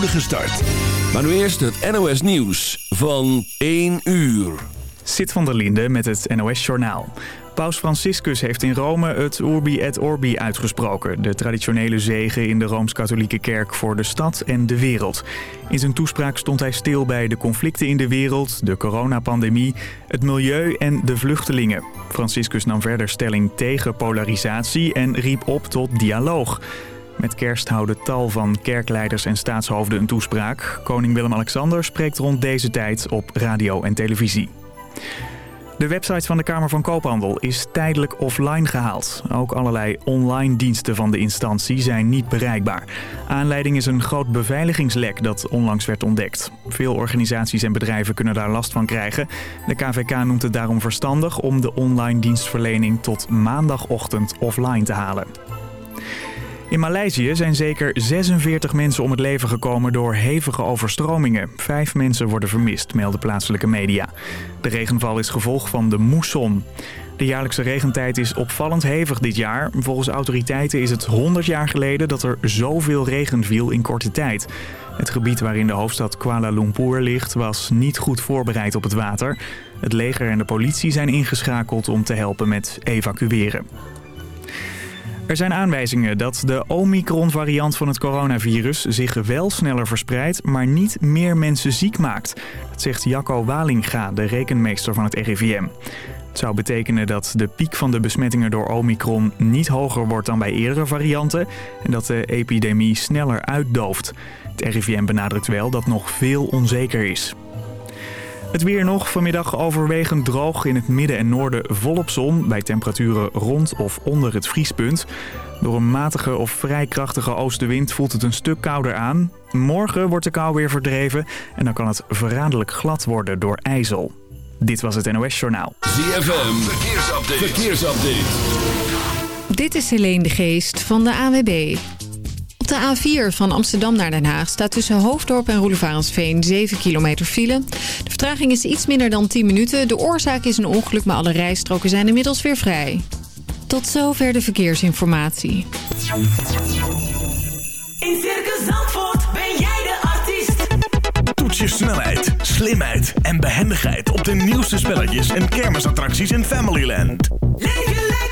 start. Maar nu eerst het NOS Nieuws van 1 uur. Zit van der Linde met het NOS Journaal. Paus Franciscus heeft in Rome het Urbi et Orbi uitgesproken. De traditionele zegen in de Rooms-Katholieke Kerk voor de stad en de wereld. In zijn toespraak stond hij stil bij de conflicten in de wereld, de coronapandemie, het milieu en de vluchtelingen. Franciscus nam verder stelling tegen polarisatie en riep op tot dialoog. Met kerst houden tal van kerkleiders en staatshoofden een toespraak. Koning Willem-Alexander spreekt rond deze tijd op radio en televisie. De website van de Kamer van Koophandel is tijdelijk offline gehaald. Ook allerlei online diensten van de instantie zijn niet bereikbaar. Aanleiding is een groot beveiligingslek dat onlangs werd ontdekt. Veel organisaties en bedrijven kunnen daar last van krijgen. De KVK noemt het daarom verstandig om de online dienstverlening tot maandagochtend offline te halen. In Maleisië zijn zeker 46 mensen om het leven gekomen door hevige overstromingen. Vijf mensen worden vermist, melden plaatselijke media. De regenval is gevolg van de moesson. De jaarlijkse regentijd is opvallend hevig dit jaar. Volgens autoriteiten is het 100 jaar geleden dat er zoveel regen viel in korte tijd. Het gebied waarin de hoofdstad Kuala Lumpur ligt was niet goed voorbereid op het water. Het leger en de politie zijn ingeschakeld om te helpen met evacueren. Er zijn aanwijzingen dat de Omicron-variant van het coronavirus zich wel sneller verspreidt, maar niet meer mensen ziek maakt. Dat zegt Jacco Walinga, de rekenmeester van het RIVM. Het zou betekenen dat de piek van de besmettingen door Omicron niet hoger wordt dan bij eerdere varianten en dat de epidemie sneller uitdooft. Het RIVM benadrukt wel dat nog veel onzeker is. Het weer nog, vanmiddag overwegend droog in het midden en noorden volop zon... bij temperaturen rond of onder het vriespunt. Door een matige of vrij krachtige oostenwind voelt het een stuk kouder aan. Morgen wordt de kou weer verdreven en dan kan het verraderlijk glad worden door ijzel. Dit was het NOS Journaal. ZFM, verkeersupdate. verkeersupdate. Dit is Helene de Geest van de AWB. De A4 van Amsterdam naar Den Haag staat tussen Hoofddorp en Roelevarensveen 7 kilometer file. De vertraging is iets minder dan 10 minuten. De oorzaak is een ongeluk, maar alle rijstroken zijn inmiddels weer vrij. Tot zover de verkeersinformatie. In Circus Zandvoort ben jij de artiest. Toets je snelheid, slimheid en behendigheid op de nieuwste spelletjes en kermisattracties in Familyland. Leef lekker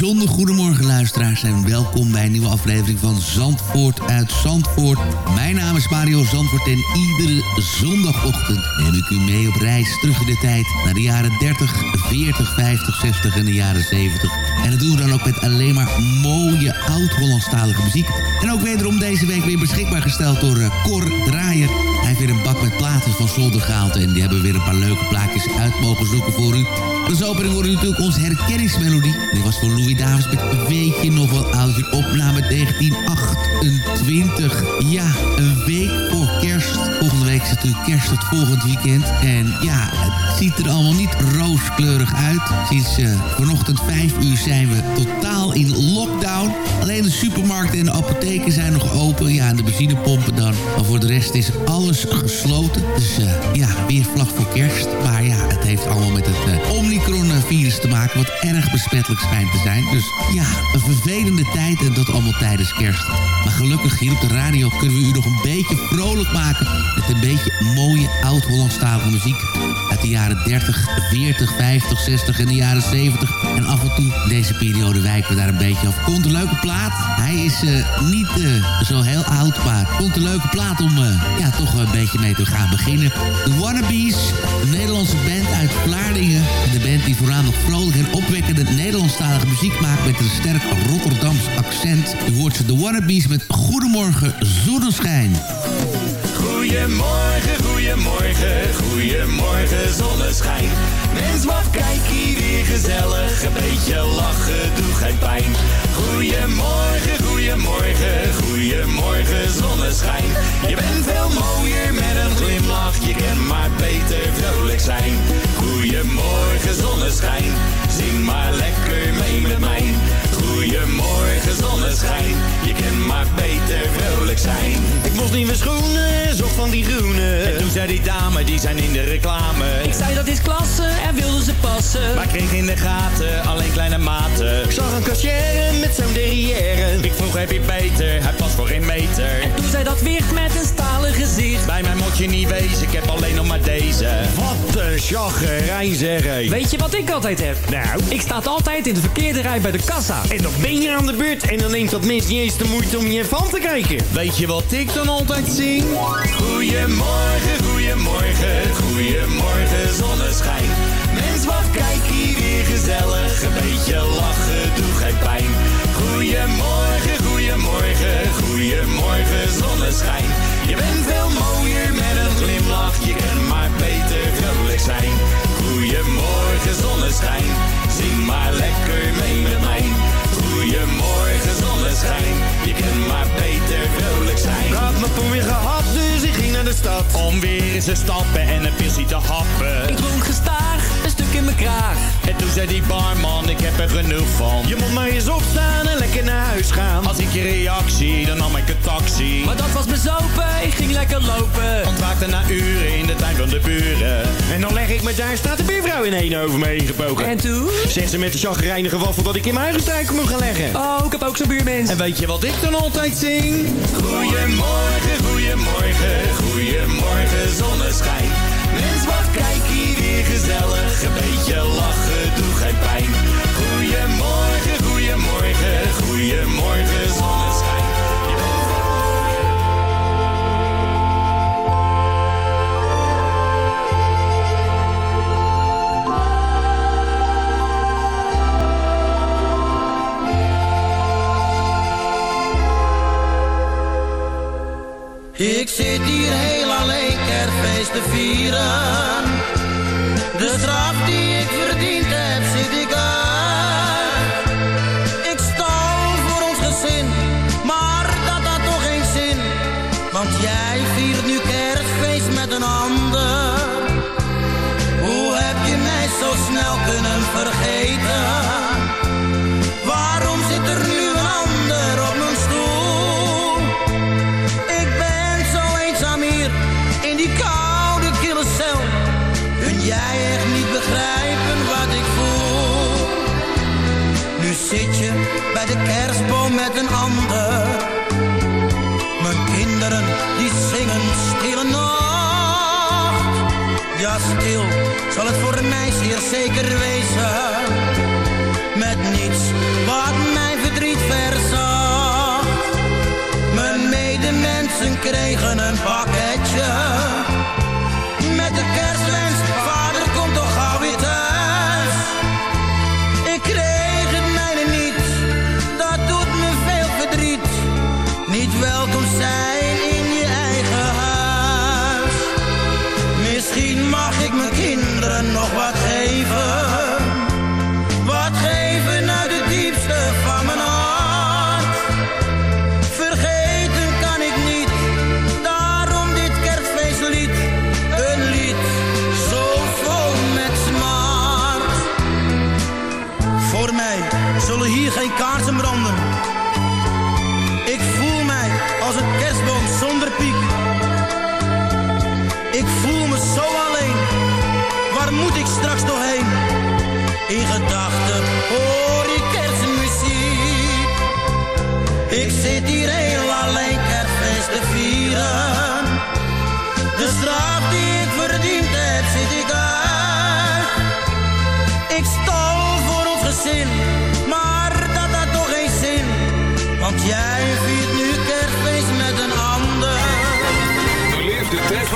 Bijzonder goedemorgen luisteraars en welkom bij een nieuwe aflevering van Zandvoort uit Zandvoort. Mijn naam is Mario Zandvoort en iedere zondagochtend neem ik u mee op reis terug in de tijd naar de jaren 30, 40, 50, 60 en de jaren 70. En dat doen we dan ook met alleen maar mooie oud-Hollandstalige muziek. En ook wederom deze week weer beschikbaar gesteld door uh, Cor Draaier. Hij heeft weer een bak met platen van zolder gehaald en die hebben weer een paar leuke plaatjes uit mogen zoeken voor u. Als opening hoorde natuurlijk onze herkenningsmelodie. Die was van Louis Davis met Weet je nog wel oud? Een opname 1928. Ja, een week voor kerst. Volgende week is natuurlijk kerst het volgend weekend. En ja, ziet er allemaal niet rooskleurig uit. Sinds uh, vanochtend 5 uur zijn we totaal in lockdown. Alleen de supermarkten en de apotheken zijn nog open. Ja, en de benzinepompen dan. Maar voor de rest is alles gesloten. Dus uh, ja, weer vlak voor kerst. Maar ja, het heeft allemaal met het uh, Omicron-virus te maken... wat erg besmettelijk schijnt te zijn. Dus ja, een vervelende tijd en dat allemaal tijdens kerst. Maar gelukkig hier op de radio kunnen we u nog een beetje vrolijk maken... met een beetje mooie oud-Hollandstalige muziek... de jaren 30, 40, 50, 60 en de jaren 70. En af en toe, deze periode wijken we daar een beetje af. Komt een leuke plaat. Hij is eh, niet eh, zo heel oud, maar komt een leuke plaat om eh, ja, toch een beetje mee te gaan beginnen. De Wannabes, een Nederlandse band uit Vlaardingen. En de band die voornamelijk vrolijk en opwekkende Nederlandstalige muziek maakt met een sterk Rotterdams accent. U hoort ze de Wannabes met Goedemorgen Zonneschijn. Goedemorgen, goedemorgen, goedemorgen zonneschijn. Mens, wat kijk hier weer gezellig, een beetje lachen doe geen pijn. Goedemorgen, goedemorgen, goedemorgen zonneschijn. Je bent veel mooier met een glimlach, je kan maar beter vrolijk zijn. Goedemorgen zonneschijn, zing maar lekker mee met mij. Goedemorgen zonneschijn, je kan maar beter vrolijk zijn. Ik mocht nieuwe schoenen, zocht van die groene. En toen zei die dame, die zijn in de reclame. Ik zei dat is klasse en wilde ze passen. Maar kreeg in de gaten alleen kleine maten. Ik zag een kassière met zo'n derrière. Ik vroeg heb je beter, hij past voor geen meter. En toen zei dat wicht met een stalen gezicht. Bij mij moet je niet wezen, ik heb alleen nog maar deze. Wat een chaggerijn zeg. Weet je wat ik altijd heb? Nou, Ik sta altijd in de verkeerde rij bij de kassa. en dan ben je aan de beurt en dan neemt dat mens niet eens de moeite om je van te kijken. Weet je wat ik dan altijd zing? Goedemorgen, goedemorgen, goedemorgen zonneschijn. Mens, wat kijk hier weer gezellig, een beetje lachen doe geen pijn. Goedemorgen, goedemorgen, goedemorgen zonneschijn. Je bent veel mooier met een glimlach, je kan maar beter vrolijk zijn. Goedemorgen zonneschijn, zing maar lekker mee met mij. Goedemorgen zonneschijn, je kan maar beter vrolijk zijn. Ik had mijn poen weer gehad, dus ik ging naar de stad. Om weer eens te stappen en een pilsie te happen. Ik dronk gestaag, een stuk in mijn kraag. En toen zei die barman, ik heb er genoeg van. Je moet maar eens opstaan en lekker naar huis gaan. Als ik je reactie, dan nam ik een taxi. Maar dat was bezopen, ik ging lekker lopen. Ontwaakte na uren in de tuin van de buren. En dan leg ik me daar, staat de buurvrouw in één over me heen gebogen. En toen? Zegt ze met de chagrijnige waffel dat ik in mijn eigen struiken moet gaan leggen. Oh, ik heb ook zo'n buurmens. En weet je wat ik dan altijd zing? Goedemorgen, goedemorgen, goedemorgen zonneschijn. Mens, wat kijk gezellig, een beetje lachen doe geen pijn. Goedemorgen, goedemorgen, goedemorgen zonneschijn. Ik zit hier heel alleen kerstfeest te vieren. De straf die Mijn kinderen die zingen stille nacht. Ja, stil zal het voor mij zeer zeker wezen. Met niets wat mijn verdriet verzacht. Mijn medemensen kregen een pakketje.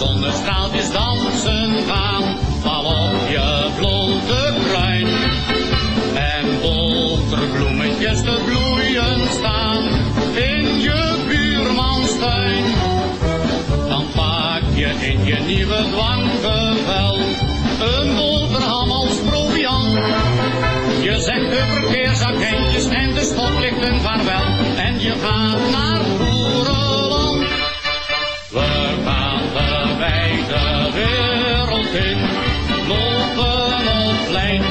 zonnestraaltjes dansen gaan, val op je blote kruin. En boterbloemetjes te bloeien staan in je buurmanstuin. Dan pak je in je nieuwe dwanggevel een boterham als proviant. Je zegt de verkeersagentjes en de stoplichten vaarwel en je gaat naar Boerenland. In, lopen op plein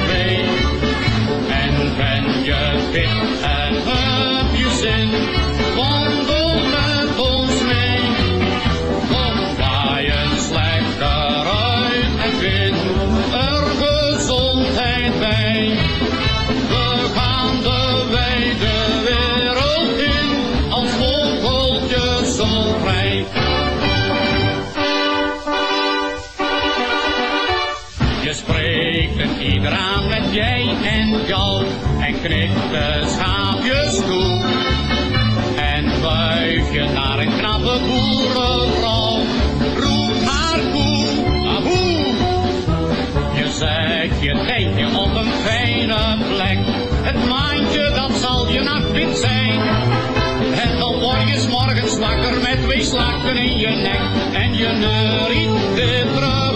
twee slakken in je nek en je neuriet.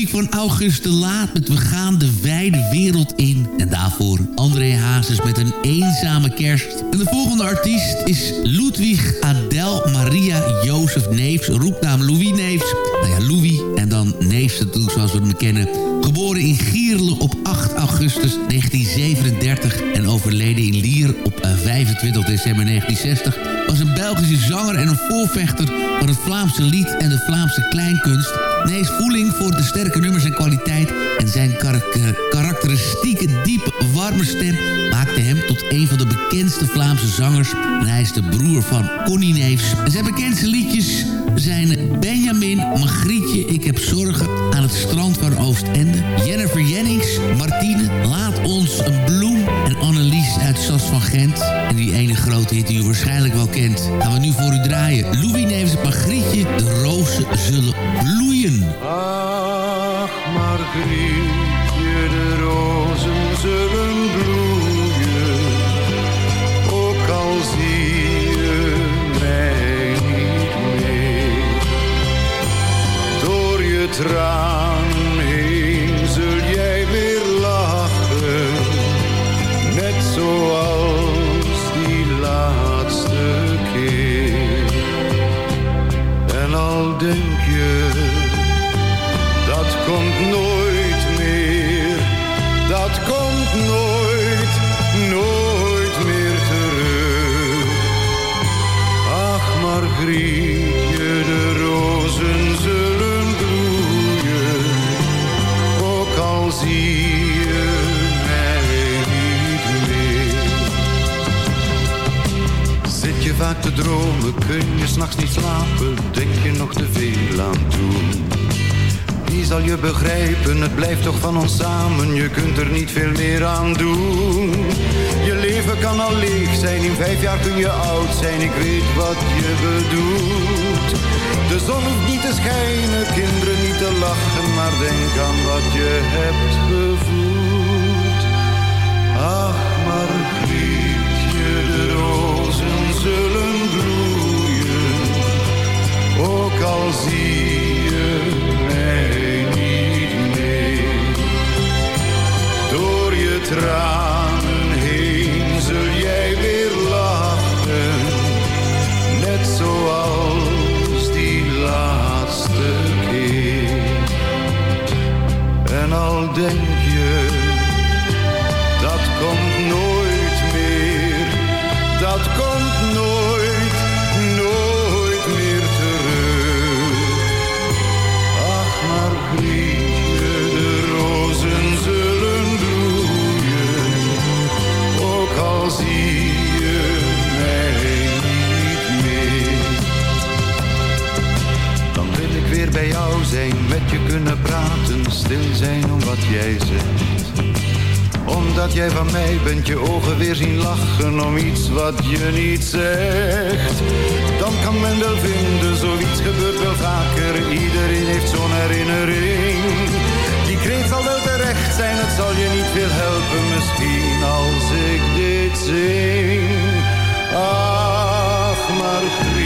Muziek van August de Laat met We gaan de wijde wereld in. En daarvoor André Hazes met een eenzame kerst. En de volgende artiest is Ludwig Adel Maria Jozef Neefs. Roepnaam Louis Neefs. Nou ja, Louis en dan Neefs natuurlijk zoals we hem kennen. Geboren in Gierle op 8 augustus 1937 en overleden in Lier op eh, 25 december 1960 was een Belgische zanger en een voorvechter van het Vlaamse lied en de Vlaamse kleinkunst. Nees voeling voor de sterke nummers en kwaliteit en zijn eh, karakteristieke diepe warme stem maakte hem tot een van de bekendste Vlaamse zangers. En hij is de broer van Connie Neefs. Zijn bekendste liedjes zijn Benjamin, Magrietje, Ik heb zorgen aan het strand van Oostende. Jennifer Jennings, Martine, Laat ons een bloem en Annelies uit Sas van Gent. En die ene grote hit die u waarschijnlijk wel kent. Gaan we nu voor u draaien. Louis Neefs, Magrietje, de rozen zullen bloeien. Ach, Margrietje, de rozen zullen bloeien. traan zul jij weer lachen, net zoals die laatste keer. En al denk je, dat komt nooit vaak te dromen, kun je s'nachts niet slapen, denk je nog te veel aan toen. Wie zal je begrijpen, het blijft toch van ons samen, je kunt er niet veel meer aan doen. Je leven kan al leeg zijn, in vijf jaar kun je oud zijn, ik weet wat je bedoelt. De zon hoeft niet te schijnen, kinderen niet te lachen, maar denk aan wat je hebt gevoeld. Ach, ook al zie je mij niet meer. Door je tranen heen zul jij weer lachen, net zoals die laatste keer. En al denk jou zijn, met je kunnen praten, stil zijn om wat jij zegt omdat jij van mij bent, je ogen weer zien lachen om iets wat je niet zegt. Dan kan men wel vinden, zoiets gebeurt wel vaker. Iedereen heeft zo'n herinnering. Die kreet zal wel terecht zijn, het zal je niet veel helpen. Misschien als ik dit zing. Ach, Margrietje,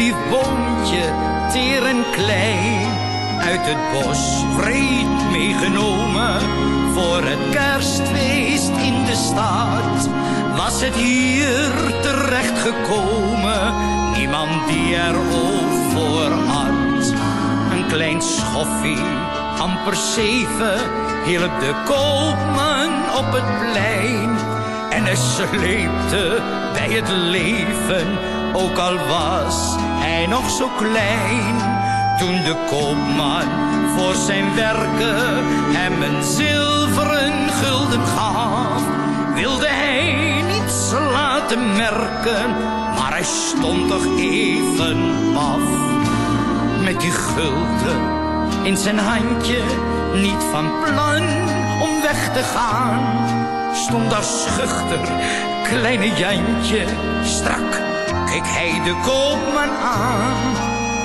lief boontje, teer en klein, uit het bos vreed meegenomen. Voor het kerstfeest in de stad was het hier terecht gekomen. Niemand die er oog voor had. Een klein schoffie, amper zeven, hielp de koopman op het plein. En hij sleepte bij het leven, ook al was hij nog zo klein. Toen de koopman voor zijn werken hem een zilveren gulden gaf, wilde hij niets laten merken, maar hij stond toch even af met die gulden in zijn handje, niet van plan om weg te gaan. Stond daar schuchter, kleine Jantje, strak keek hij de koopman aan.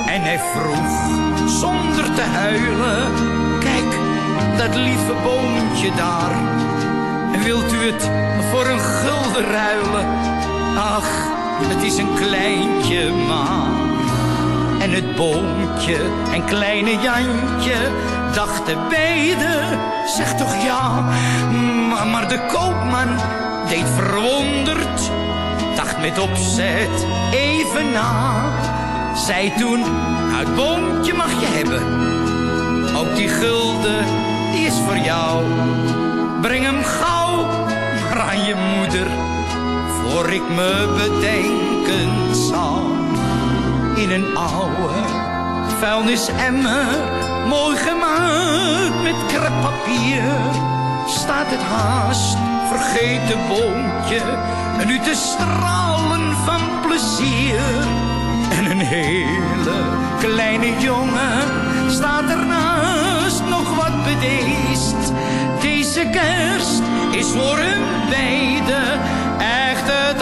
En hij vroeg, zonder te huilen, kijk, dat lieve boontje daar. Wilt u het voor een gulden ruilen? Ach, het is een kleintje maar. En het boompje en kleine Jantje dachten beiden, zeg toch ja. Maar, de koopman deed verwonderd, met opzet even na. Zei toen, nou het boompje mag je hebben. Ook die gulden, die is voor jou. Breng hem gauw maar aan je moeder, voor ik me bedenken zal in een oude vuilnisemmer, mooi gemaakt met kreppapier, staat het haast vergeten boontje, nu te stralen van En een hele kleine jongen staat ernaast nog wat bedeesd. Deze kerst is voor hun beiden echt het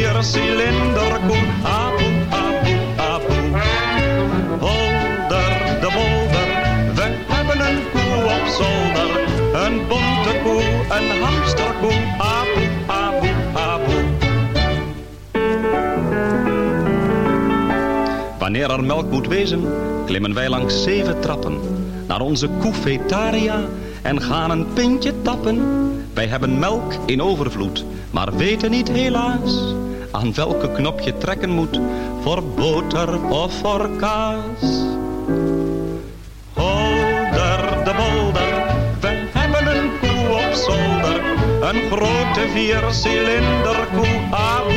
grote viercilinder koe, abu, abu, abu. Holder de bolder, we hebben een koe op zolder. Een bonte koe, een hamsterkoe, abu, abu, abu. Wanneer er melk moet wezen, klimmen wij langs zeven trappen. Naar onze koefetaria en gaan een pintje tappen. Wij hebben melk in overvloed, maar weten niet helaas aan welke knop je trekken moet voor boter of voor kaas. Holder de bolder, we hebben een koe op zolder. Een grote viercilinder koe, abu,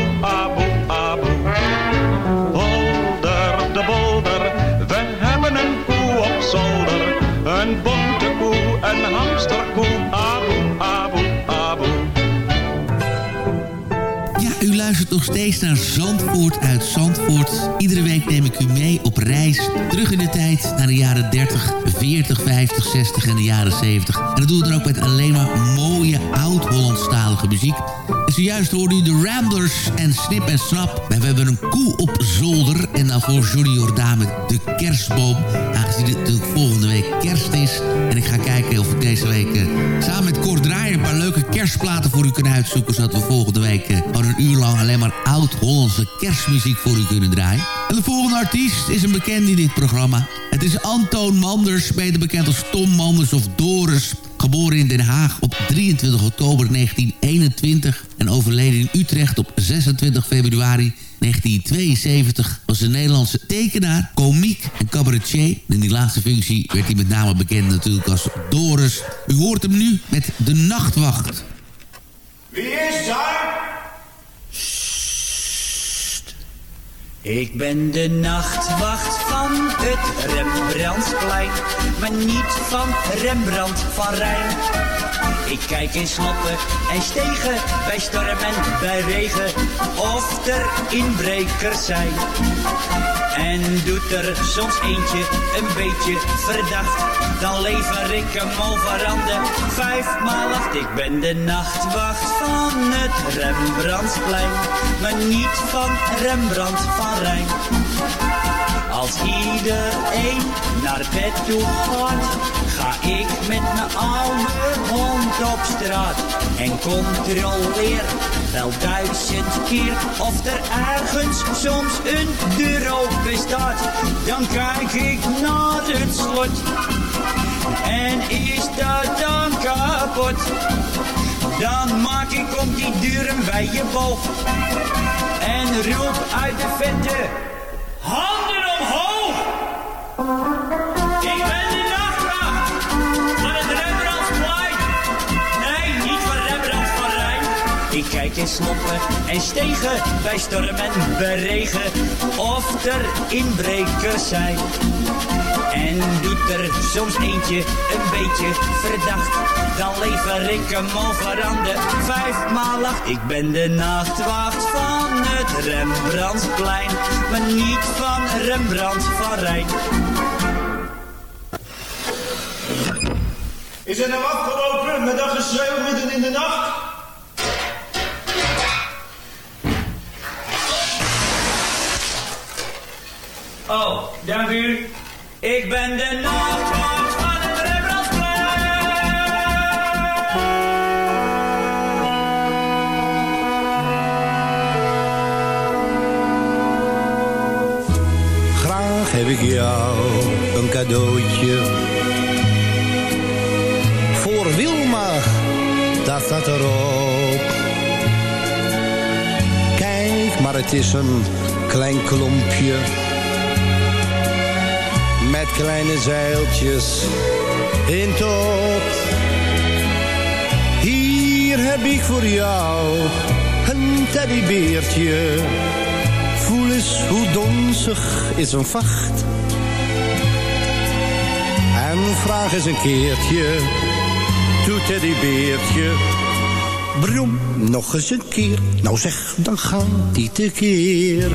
nog steeds naar Zandvoort uit Zandvoort. Iedere week neem ik u mee op reis terug in de tijd naar de jaren 30, 40, 50, 60 en de jaren 70. En dat doen we dan ook met alleen maar mooie oud-Hollandstalige muziek. En zojuist hoorde u de Ramblers en Snip en Snap. We hebben een koe op zolder en daarvoor Johnny Jordaan met de kerstboom. Aangezien het natuurlijk volgende week kerst is. En ik ga kijken of ik deze week eh, samen met Kort Draaier een paar leuke kerstplaten voor u kunnen uitzoeken. Zodat we volgende week gewoon een uur lang alleen maar oud-Hollandse kerstmuziek voor u kunnen draaien. En de volgende artiest is een bekende in dit programma. Het is Antoon Manders, beter bekend als Tom Manders of Doris. Geboren in Den Haag op 23 oktober 1921 en overleden in Utrecht op 26 februari 1972 was een Nederlandse tekenaar, komiek en cabaretier. In die laatste functie werd hij met name bekend natuurlijk als Doris. U hoort hem nu met De Nachtwacht. Wie is daar? Ik ben de nachtwacht van het Rembrandtsplein, maar niet van Rembrandt van Rijn. Ik kijk in sloppen en stegen, bij storm en bij regen, of er inbrekers zijn. En doet er soms eentje een beetje verdacht, dan lever ik hem de vijfmaal acht. Ik ben de nachtwacht van het Rembrandtsplein, maar niet van Rembrandt van Rijn. Als iedereen naar bed toe gaat, ga ik met mijn oude hond op straat. En controleer wel duizend keer of er ergens soms een deur open staat. Dan kijk ik naar het slot. En is dat dan kapot? Dan maak ik om die deuren bij je boog. En roep uit de vette. Ik kijk in sloppen en stegen bij storm en beregen. Of er inbrekers zijn. En doet er soms eentje een beetje verdacht, dan lever ik hem over aan de vijfmaal acht. Ik ben de nachtwacht van het Rembrandtsplein, maar niet van Rembrandt van Rijn. Is het nou afgelopen met dat geschreeuw midden in de nacht? Oh, dank u. Ik ben de nachtwacht van het Graag heb ik jou een cadeautje. Voor Wilma, dat staat erop. Kijk, maar het is een klein klompje. Kleine zeiltjes in tot. Hier heb ik voor jou een teddybeertje. Voel eens hoe donzig is een vacht. En vraag eens een keertje, doe teddybeertje. Broem, nog eens een keer. Nou zeg, dan gaat die tekeer.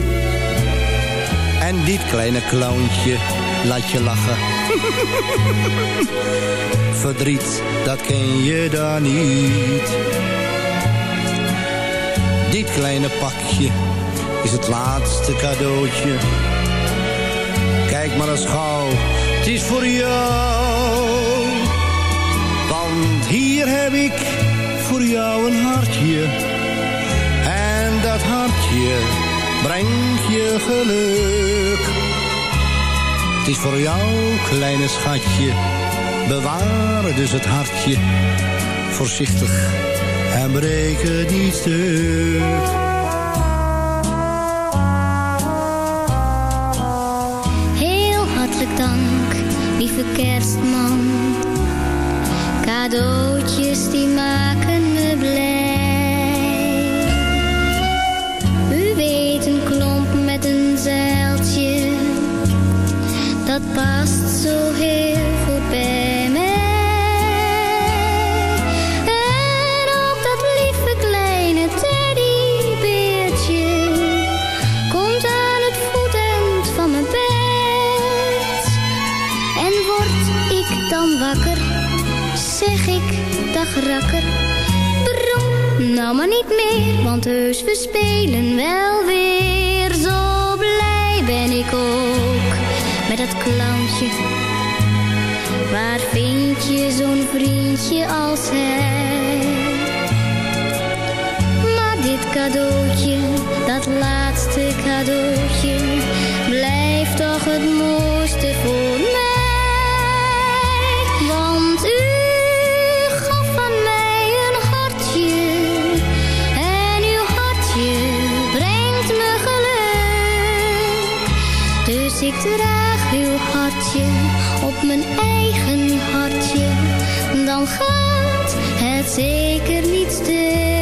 En dit kleine clowntje laat je lachen. Verdriet, dat ken je dan niet. Dit kleine pakje is het laatste cadeautje. Kijk maar eens gauw, het is voor jou. Want hier heb ik voor jou een hartje. En dat hartje brengt je geluk. Het is voor jou, kleine schatje. Bewaar dus het hartje. Voorzichtig en breek het niet stuk. Heel hartelijk dank, lieve kerstman. Cadeautjes die maken Dat past zo heel goed bij mij. En ook dat lieve kleine teddybeertje komt aan het voetend van mijn bed. En word ik dan wakker, zeg ik dag rakker. Brom, nou maar niet meer, want heus we spelen wel weer. Zo blij ben ik ook dat clowntje. Waar vind je zo'n vriendje als hij? Maar dit cadeautje, dat laatste cadeautje, blijft toch het mooiste voor mij. Want u gaf van mij een hartje, en uw hartje brengt me geluk. Dus ik draag uw op mijn eigen hartje, dan gaat het zeker niet stuk.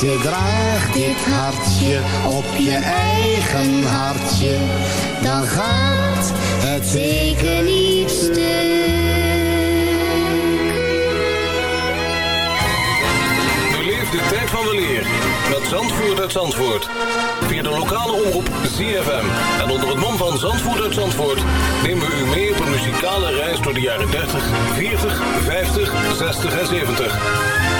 Je draagt dit hartje op je eigen hartje, dan gaat het zeker niet stuk. Beleef de tijd van de leer met Zandvoort uit Zandvoort. Via de lokale omroep ZFM. En onder het mom van Zandvoort uit Zandvoort nemen we u mee op een muzikale reis door de jaren 30, 40, 50, 60 en 70.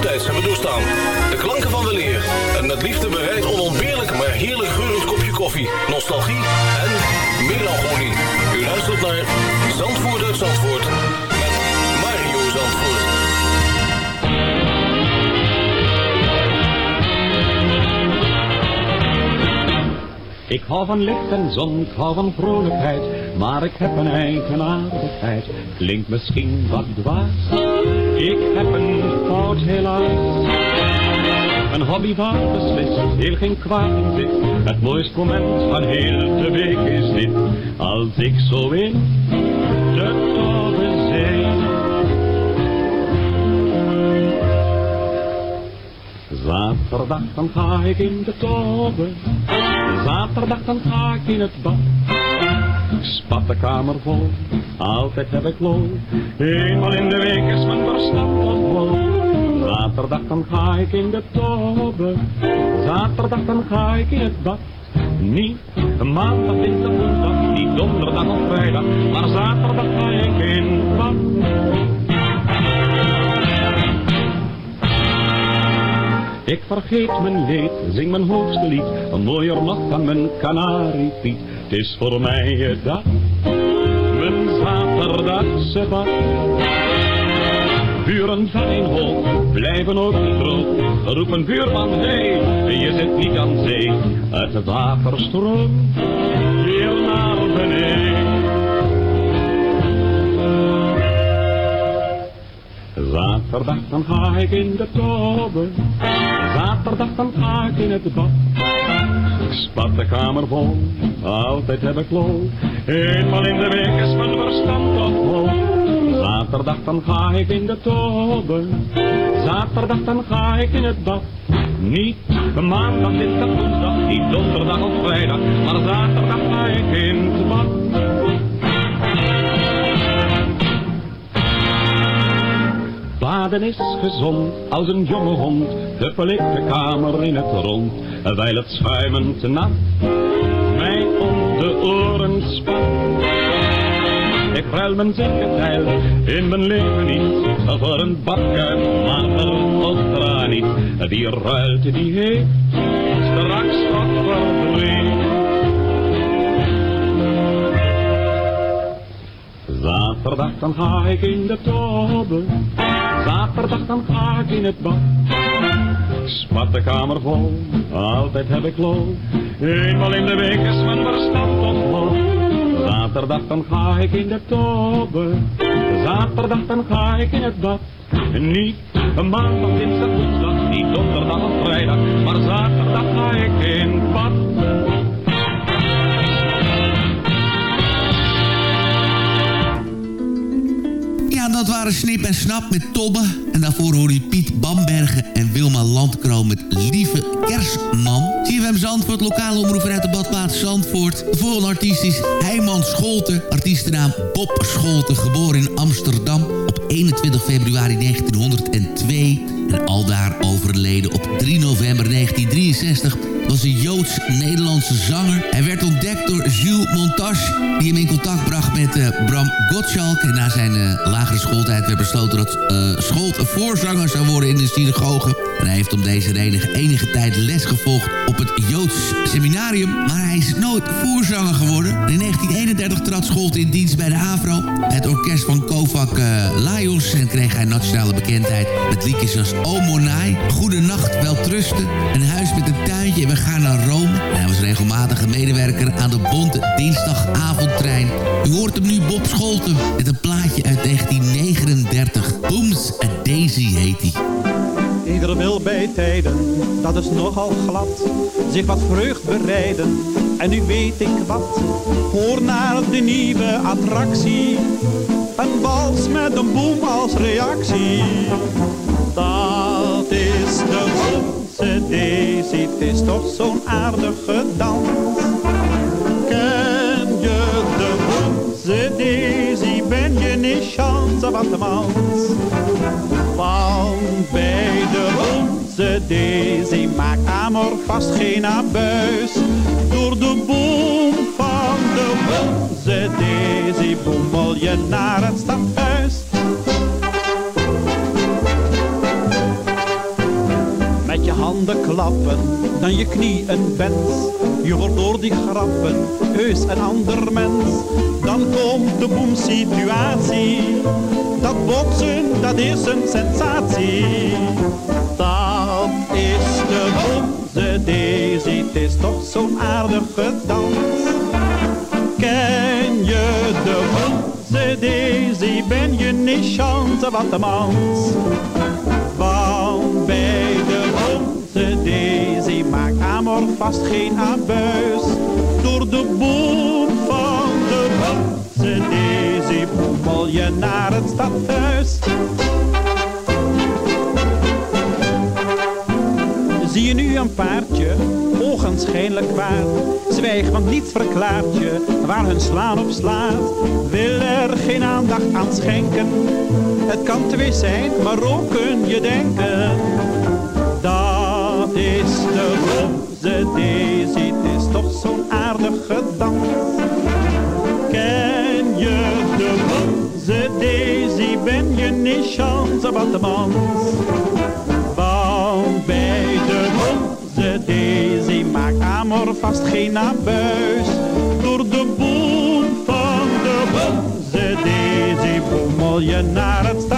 Tijds hebben doorstaan. De klanken van weleer en met liefde bereid onontbeerlijk maar heerlijk geurend kopje koffie, nostalgie en melancholie. U luistert naar Zandvoort uit Zandvoort met Mario Zandvoort. Ik hou van licht en zon, ik hou van vrolijkheid, maar ik heb een eigenaardigheid. Klinkt misschien wat dwaas, ik heb een fout helaas. Een hobby waar beslist heel geen kwaad in zit. Het mooiste moment van heel de week is dit, als ik zo in de Tobbenzee. Zaterdag dan ga ik in de tobbe. Zaterdag dan ga ik in het bad. Spat de kamer vol, altijd heb ik lol. Eenmaal in de week is mijn verstand. Zaterdag dan ga ik in de tobbe. Zaterdag dan ga ik in het bad. Niet maandag, dinsdag, woensdag, niet donderdag of vrijdag, maar zaterdag ga ik in het bad. Ik vergeet mijn leed, zing mijn hoogste lied, een mooier nog dan mijn kanariepiet. Het is voor mij het dag, mijn zaterdagse bad. Buren van een blijven ook droog. Roepen buurman, hé, hey, je zit niet aan zee. Het water stroomt weer naar beneden. Zaterdag dan ga ik in de tobbe. Zaterdag dan ga ik in het bad. Ik spat de kamer vol, altijd heb ik lol. Eenmaal in de week is mijn verstand vol. Zaterdag dan ga ik in de tobbe. Zaterdag dan ga ik in het bad. Niet maandag, dinsdag, woensdag, niet donderdag of vrijdag. Maar zaterdag ga ik in het bad. Baden is gezond als een jonge hond, de kamer in het rond, wijl het schuimend nat mij om de oren spat. Ik ruil mijn zekerheid in mijn leven niet, voor een badkuip, maar ultra niet. Wie ruilt, die heeft straks wat verdriet. Zaterdag dan ga ik in de tobbe. Zaterdag dan ga ik in het bad. Spat de kamer vol, altijd heb ik lol. Eenmaal in de week is mijn verstand. Zaterdag dan ga ik in de tobbe. Zaterdag dan ga ik in het bad. Niet een maandag, dinsdag, woensdag, niet donderdag of vrijdag. Maar zaterdag ga ik in bad. Ja, dat waren Snip en Snap met Tobbe. En daarvoor hoor je Piet Bambergen en Wilma Landkroon met Lieve Kerstman. CFM Zandvoort, lokale omroeper uit de badplaats Zandvoort. De volgende artiest is Heiman Scholten. Artiestennaam Bob Scholten, geboren in Amsterdam op 21 februari 1902. En aldaar overleden op 3 november 1963 was een Joods-Nederlandse zanger. Hij werd ontdekt door Jules Montage, die hem in contact bracht met eh, Bram Gottschalk. En na zijn eh, lagere schooltijd werd besloten dat uh, Scholt een voorzanger zou worden in de synagoge. En hij heeft om deze reden enige tijd les gevolgd op het Joods seminarium. Maar hij is nooit voorzanger geworden. In 1931 trad Scholt in dienst bij de AVRO. Het orkest van Kovac Lajos. En kreeg hij nationale bekendheid met liedjes als O Monai, Goede Nacht, Weltrusten, Een huis met een tuintje en we gaan naar Rome. En hij was regelmatig een medewerker aan de Bonte Dinsdagavondtrein. U hoort hem nu Bob Scholten met een plaatje uit 1939. Booms a Daisy heet hij. Ieder wil bij tijden, dat is nogal glad, zich wat vreugd bereiden. En nu weet ik wat, hoor naar de nieuwe attractie. Een wals met een boom als reactie. Dat is de onze Daisy, het is toch zo'n aardige dans. Ken je de onze Daisy, ben je niet chance wat de mans. Want bij de onze Daisy maakt Amor vast geen abuis. Door de boom van de onze Daisy boemel je naar het stadhuis. Klappen, dan je knie een wens. Je wordt door die grappen heus een ander mens. Dan komt de boemsituatie. Dat botsen, dat is een sensatie. Dat is de onze Daisy, het is toch zo'n aardige dans. Ken je de onze Daisy, ben je niet chance wat de mans. Want Amor vast geen abuis. Door de boom van de onze Daisy boemel je naar het stadhuis. Zie je nu een paardje, ogenschijnlijk kwaad. Zwijg, want niets verklaart je waar hun slaan op slaat. Wil er geen aandacht aan schenken. Het kan twee zijn, maar ook kun je denken. Dat is de onze Daisy, het is toch zo'n aardige dans. Ken je de onze Daisy, ben je niet chance wat de mans. Want bij de onze Daisy maakt Amor vast geen abuis. Door de boom van de onze Daisy boemel je naar het stadhuis.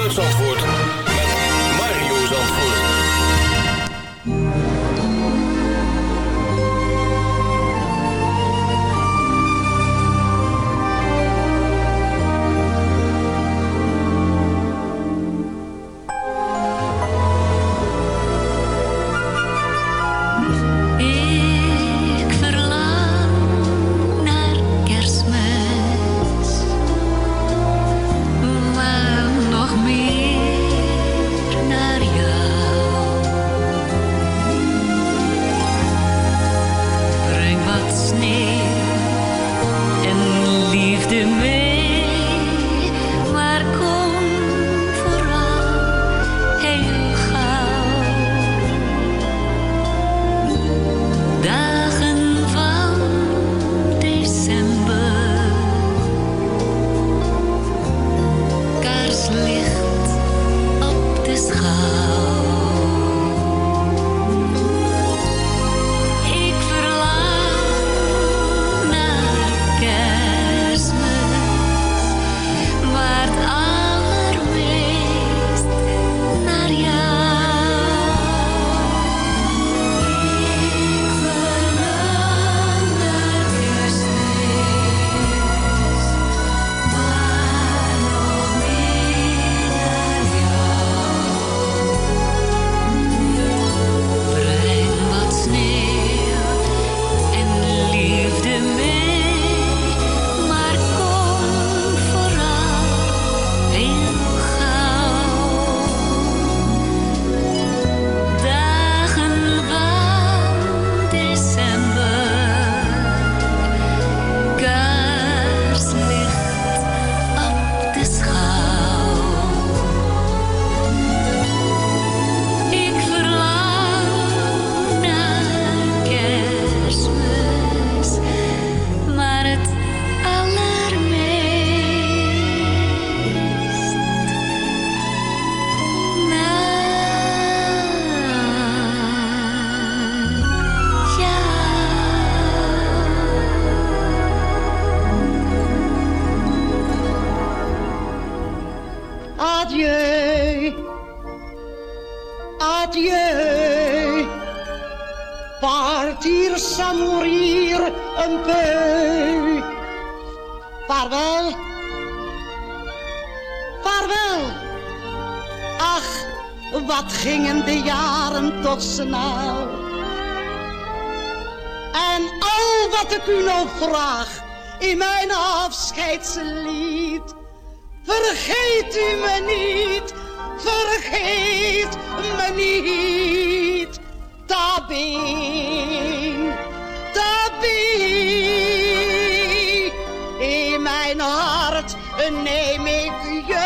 vraag in mijn afscheidslied. Vergeet u me niet, vergeet me niet. Tabing, tabing. In mijn hart neem ik jullie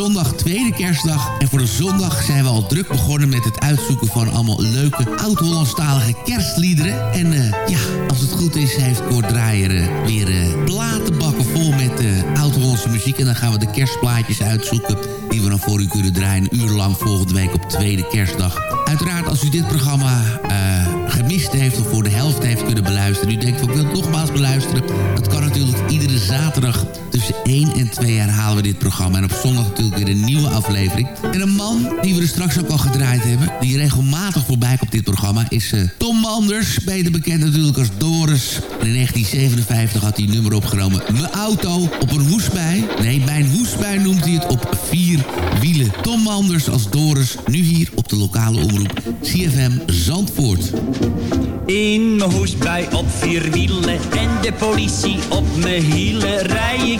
zondag tweede kerstdag. En voor de zondag zijn we al druk begonnen met het uitzoeken van allemaal leuke oud-Hollandstalige kerstliederen. En eh, ja, als het goed is, heeft Kort Draaier eh, weer eh, platenbakken vol met oud-Hollandse muziek. En dan gaan we de kerstplaatjes uitzoeken die we dan voor u kunnen draaien. Een uur lang volgende week op tweede kerstdag. Uiteraard, als u dit programma gemist heeft of voor de helft heeft kunnen beluisteren... u denkt, van, ik wil het nogmaals beluisteren... dat kan natuurlijk iedere zaterdag tussen 1 en 2 herhalen we dit programma. En op zondag natuurlijk weer een nieuwe aflevering. En een man die we er straks ook al gedraaid hebben... die regelmatig voorbij komt op dit programma... is eh, Tom Manders, beter bekend natuurlijk als Doris. En in 1957 had hij een nummer opgenomen... Mijn auto op een hoesbij. Nee, mijn hoesbij noemt hij het op vier wielen. Tom Manders als Doris, nu hier op de lokale omroep CFM Zandvoort. In mijn hoesbui op vier wielen en de politie op mijn hielen rij ik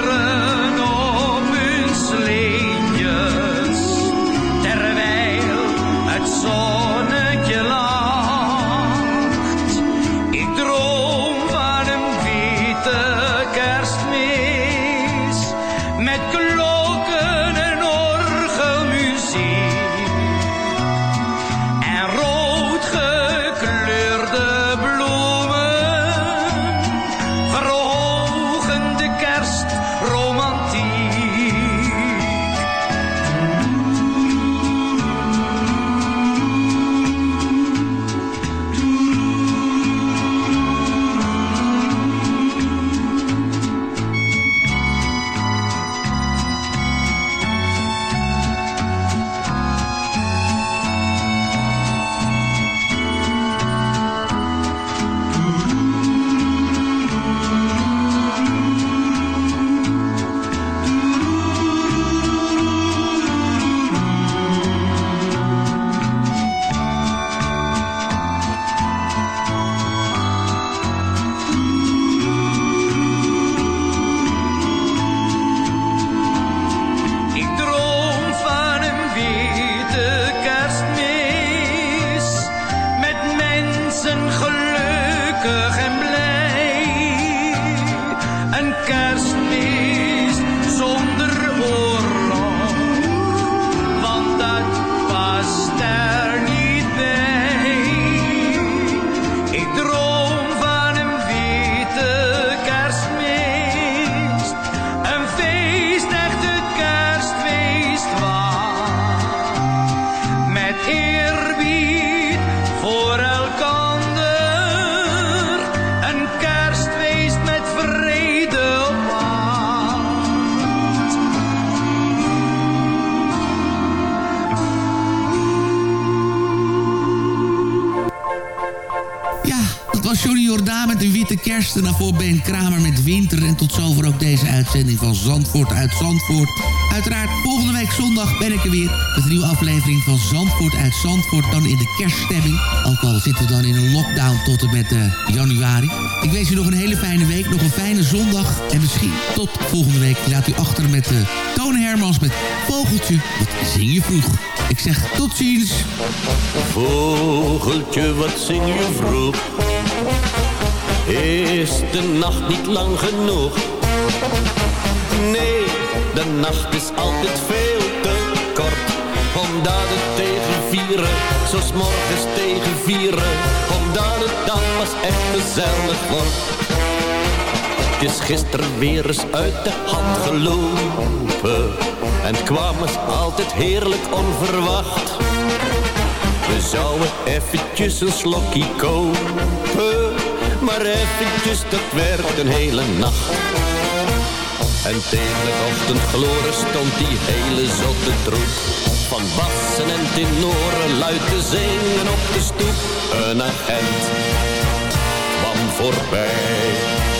Kinderen de Kerst. En daarvoor Ben Kramer met Winter. En tot zover ook deze uitzending van Zandvoort uit Zandvoort. Uiteraard, volgende week zondag ben ik er weer... met een nieuwe aflevering van Zandvoort uit Zandvoort. Dan in de kerststemming. Ook al zitten we dan in een lockdown tot en met eh, januari. Ik wens u nog een hele fijne week, nog een fijne zondag. En misschien tot volgende week. Laat u achter met uh, Toon Hermans met Vogeltje. Wat zing je vroeg? Ik zeg tot ziens. Vogeltje, wat zing je vroeg? Is de nacht niet lang genoeg? Nee, de nacht is altijd veel te kort. Omdat het tegen vieren, zoals morgens tegen vieren. Omdat het dan pas echt gezellig wordt. Het is gisteren weer eens uit de hand gelopen. En het kwam eens altijd heerlijk onverwacht. We zouden eventjes een slokje kopen. Maar eventjes, dat werd een hele nacht. En tegen de ochtendgloren stond die hele zotte troep. Van bassen en tenoren luid te zingen op de stoep. Een agent kwam voorbij.